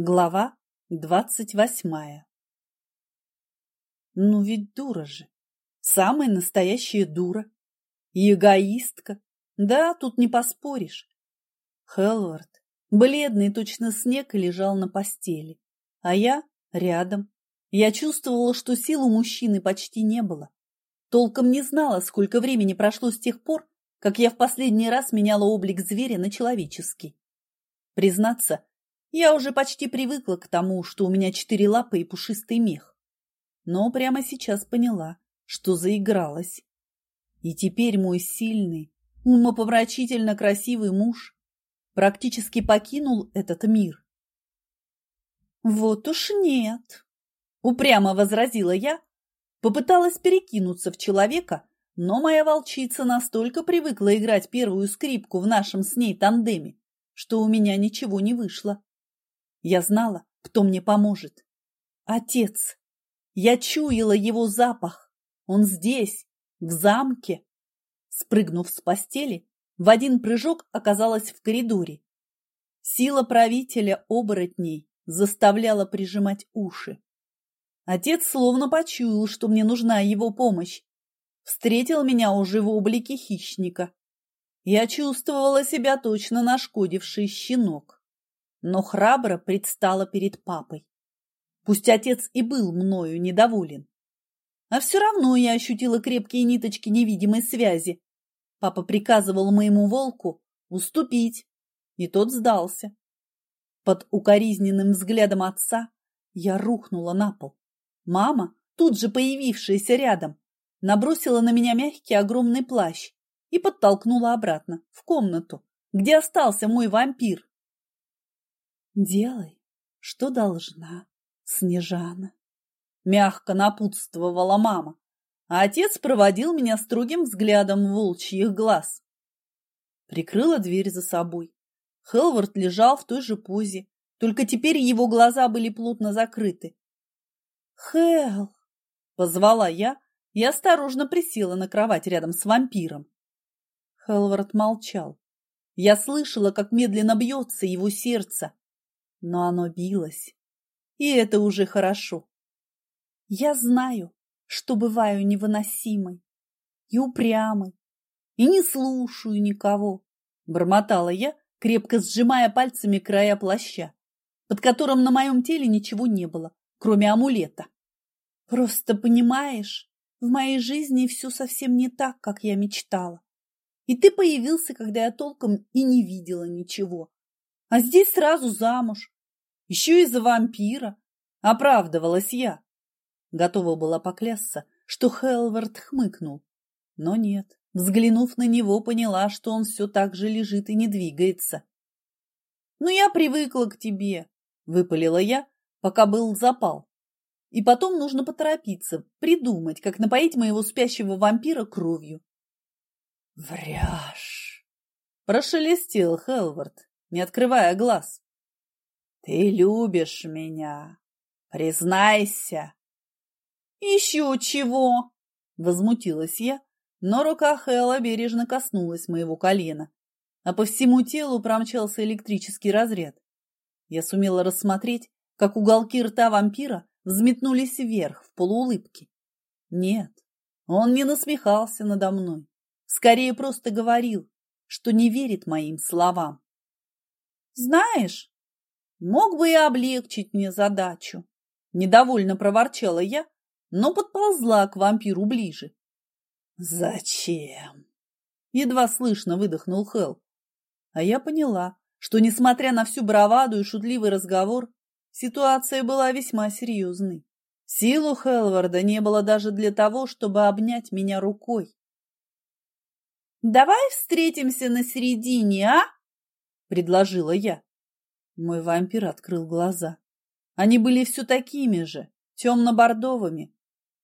Глава двадцать восьмая Ну ведь дура же. Самая настоящая дура. Эгоистка. Да, тут не поспоришь. Хелвард, бледный точно снег, лежал на постели. А я рядом. Я чувствовала, что сил у мужчины почти не было. Толком не знала, сколько времени прошло с тех пор, как я в последний раз меняла облик зверя на человеческий. Признаться, я уже почти привыкла к тому, что у меня четыре лапы и пушистый мех. Но прямо сейчас поняла, что заигралась. И теперь мой сильный, умопомрачительно красивый муж практически покинул этот мир. «Вот уж нет!» — упрямо возразила я, попыталась перекинуться в человека, но моя волчица настолько привыкла играть первую скрипку в нашем с ней тандеме, что у меня ничего не вышло. Я знала, кто мне поможет. Отец. Я чуяла его запах. Он здесь, в замке. Спрыгнув с постели, в один прыжок оказалась в коридоре. Сила правителя оборотней заставляла прижимать уши. Отец словно почуял, что мне нужна его помощь. Встретил меня уже в облике хищника. Я чувствовала себя точно нашкодивший щенок но храбро предстала перед папой. Пусть отец и был мною недоволен. А все равно я ощутила крепкие ниточки невидимой связи. Папа приказывал моему волку уступить, и тот сдался. Под укоризненным взглядом отца я рухнула на пол. Мама, тут же появившаяся рядом, набросила на меня мягкий огромный плащ и подтолкнула обратно, в комнату, где остался мой вампир. Делай, что должна, Снежана. Мягко напутствовала мама, а отец проводил меня строгим взглядом волчьих глаз. Прикрыла дверь за собой. Хелвард лежал в той же позе, только теперь его глаза были плотно закрыты. «Хел!» — позвала я и осторожно присела на кровать рядом с вампиром. Хелвард молчал. Я слышала, как медленно бьется его сердце, но оно билось, и это уже хорошо. Я знаю, что бываю невыносимой и упрямой, и не слушаю никого, бормотала я, крепко сжимая пальцами края плаща, под которым на моем теле ничего не было, кроме амулета. Просто понимаешь, в моей жизни все совсем не так, как я мечтала. И ты появился, когда я толком и не видела ничего. А здесь сразу замуж. Еще и за вампира. Оправдывалась я. Готова была поклясться, что Хелвард хмыкнул. Но нет, взглянув на него, поняла, что он все так же лежит и не двигается. «Ну, я привыкла к тебе», — выпалила я, пока был запал. И потом нужно поторопиться, придумать, как напоить моего спящего вампира кровью. «Вряж!» – прошелестел Хелвард, не открывая глаз. Ты любишь меня. Признайся. Еще чего? Возмутилась я, но рука Хэлла бережно коснулась моего колена, а по всему телу промчался электрический разряд. Я сумела рассмотреть, как уголки рта вампира взметнулись вверх в полуулыбке. Нет, он не насмехался надо мной, скорее просто говорил, что не верит моим словам. «Знаешь, Мог бы и облегчить мне задачу. Недовольно проворчала я, но подползла к вампиру ближе. «Зачем?» Едва слышно выдохнул Хелл. А я поняла, что, несмотря на всю браваду и шутливый разговор, ситуация была весьма серьезной. Силу Хелварда не было даже для того, чтобы обнять меня рукой. «Давай встретимся на середине, а?» – предложила я. Мой вампир открыл глаза. Они были все такими же, темно-бордовыми,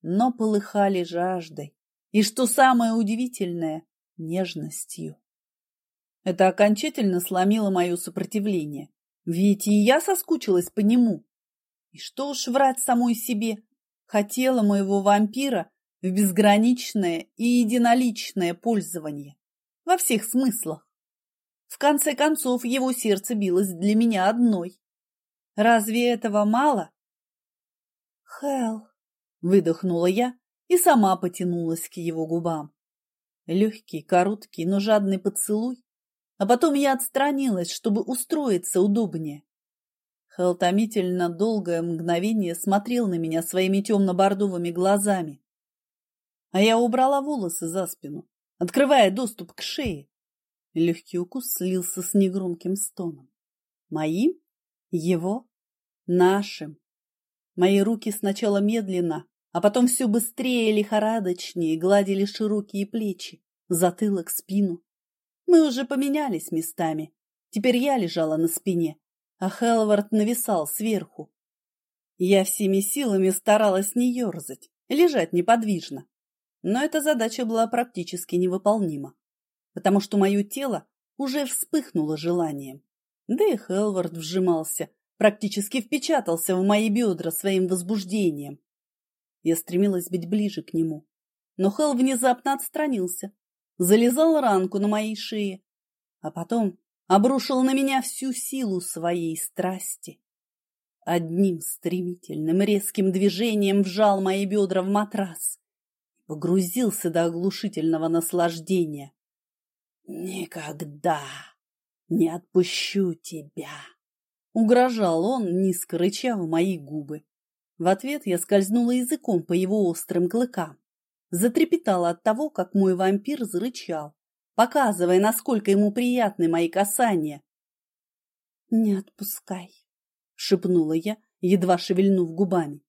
но полыхали жаждой. И, что самое удивительное, нежностью. Это окончательно сломило мое сопротивление. Ведь и я соскучилась по нему. И что уж врать самой себе, хотела моего вампира в безграничное и единоличное пользование. Во всех смыслах. В конце концов, его сердце билось для меня одной. Разве этого мало? Хел, выдохнула я и сама потянулась к его губам. Легкий, короткий, но жадный поцелуй, а потом я отстранилась, чтобы устроиться удобнее. Хел томительно долгое мгновение смотрел на меня своими темно-бордовыми глазами. А я убрала волосы за спину, открывая доступ к шее. Легкий укус слился с негромким стоном. Моим? Его? Нашим? Мои руки сначала медленно, а потом все быстрее и лихорадочнее гладили широкие плечи, затылок, спину. Мы уже поменялись местами. Теперь я лежала на спине, а Хелвард нависал сверху. Я всеми силами старалась не ерзать, лежать неподвижно. Но эта задача была практически невыполнима, потому что мое тело уже вспыхнуло желанием. Да и Хелвард вжимался, практически впечатался в мои бедра своим возбуждением. Я стремилась быть ближе к нему. Но Хелл внезапно отстранился, залезал ранку на моей шее, а потом обрушил на меня всю силу своей страсти. Одним стремительным резким движением вжал мои бедра в матрас погрузился до оглушительного наслаждения. «Никогда не отпущу тебя!» Угрожал он, низко рыча в мои губы. В ответ я скользнула языком по его острым клыкам. Затрепетала от того, как мой вампир зарычал, показывая, насколько ему приятны мои касания. «Не отпускай», — шепнула я, едва шевельнув губами.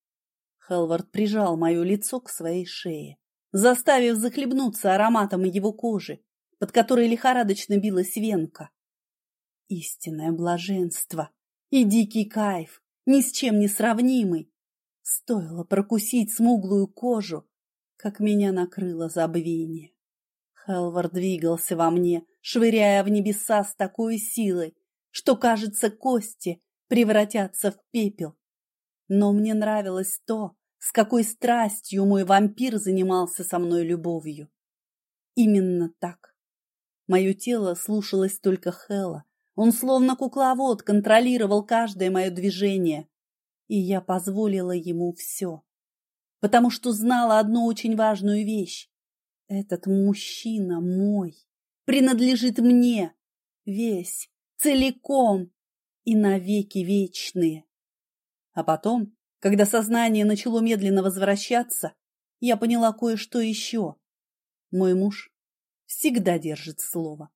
Хелвард прижал мое лицо к своей шее, заставив захлебнуться ароматом его кожи, под которой лихорадочно билась венка. Истинное блаженство и дикий кайф, ни с чем не сравнимый. Стоило прокусить смуглую кожу, как меня накрыло забвение. Хелвар двигался во мне, швыряя в небеса с такой силой, что, кажется, кости превратятся в пепел. Но мне нравилось то, с какой страстью мой вампир занимался со мной любовью. Именно так. Мое тело слушалось только Хела. Он словно кукловод контролировал каждое мое движение, и я позволила ему все, потому что знала одну очень важную вещь. Этот мужчина мой, принадлежит мне, весь, целиком и навеки вечные. А потом, когда сознание начало медленно возвращаться, я поняла кое-что еще. Мой муж всегда держит слово,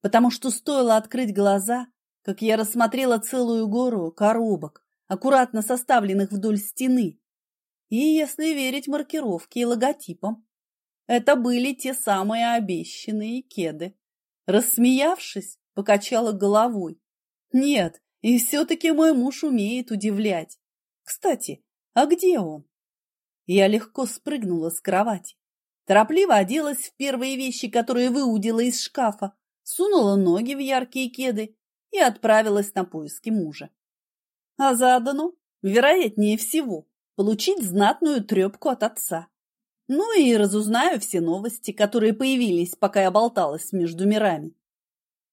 потому что стоило открыть глаза, как я рассмотрела целую гору коробок, аккуратно составленных вдоль стены. И если верить маркировке и логотипам, это были те самые обещанные кеды. Рассмеявшись, покачала головой. Нет, и все-таки мой муж умеет удивлять. Кстати, а где он? Я легко спрыгнула с кровати. Торопливо оделась в первые вещи, которые выудила из шкафа, сунула ноги в яркие кеды и отправилась на поиски мужа а заодно, вероятнее всего, получить знатную трепку от отца. Ну и разузнаю все новости, которые появились, пока я болталась между мирами.